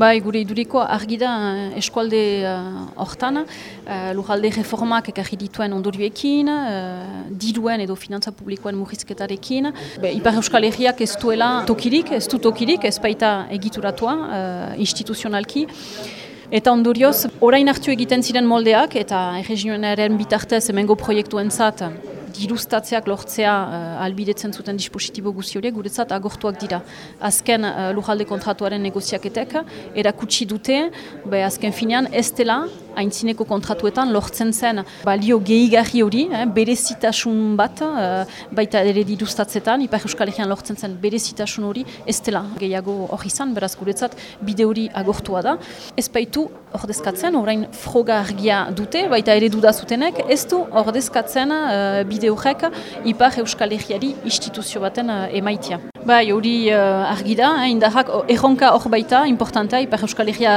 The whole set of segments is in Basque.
Bai, gure iduriko argi da eh, eskualde hortan, uh, lujalde reformak ekarri dituen ondorioekin, uh, diruen edo finantza publikoen murrizketarekin. Be, Ipar Euskal Herriak ez duela tokirik, ez du tokirik, ez baita egituratua uh, instituzionalki. Eta ondorioz, orain hartu egiten ziren moldeak eta erregionaren bitartez emengo proiektuen zat, dirustatzeak lortzea uh, albidetzen zuten dispositibo guzi horiek guretzat agortuak dira. Azken uh, lujalde kontratuaren negoziaketek erakutsi dute, be azken finean ez dela haintzineko kontratuetan lortzen zen balio gehigarri hori, eh, berezitasun bat, uh, baita ere dirustatzetan, Ipar Euskal Herrian lortzen zen berezitasun hori, ez dela gehiago hori izan, beraz guretzat bide hori agortua da. Ez baitu ordezkatzen, orain froga argia dute, baita ere dudazutenek, ez du ordezkatzen uh, bide horrek Ipar Euskal Herriari instituzio baten uh, emaitia. Bai, hori uh, argi da, eh, indarrak erronka hor baita, importantea, Ipar Euskal Herria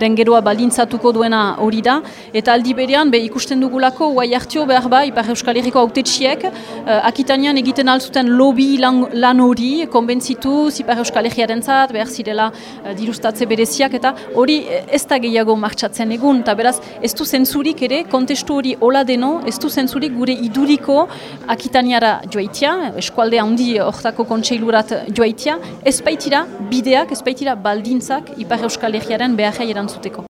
rengeroa balintzatuko duena hori da, eta aldi berean, be, ikusten dugulako, guai hartio behar ba, Ipar Euskal Herriko autetxiek, uh, akitanean egiten alzuten lobby lan, lan hori, konbentzitu, Ipar Euskal Herriaren zat, behar zirela uh, dirustatze bereziak, eta hori ez da gehiago martxatzen egun, eta beraz, ez du zentzurik ere, kontestu hori hola deno, ez du zentzurik gure iduriko akitaniara joaitia, eskualde handi hortako kontseilura joaitia, ez baitira bideak, ez baitira baldintzak Ipar Euskal Herriaren beharra erantzuteko.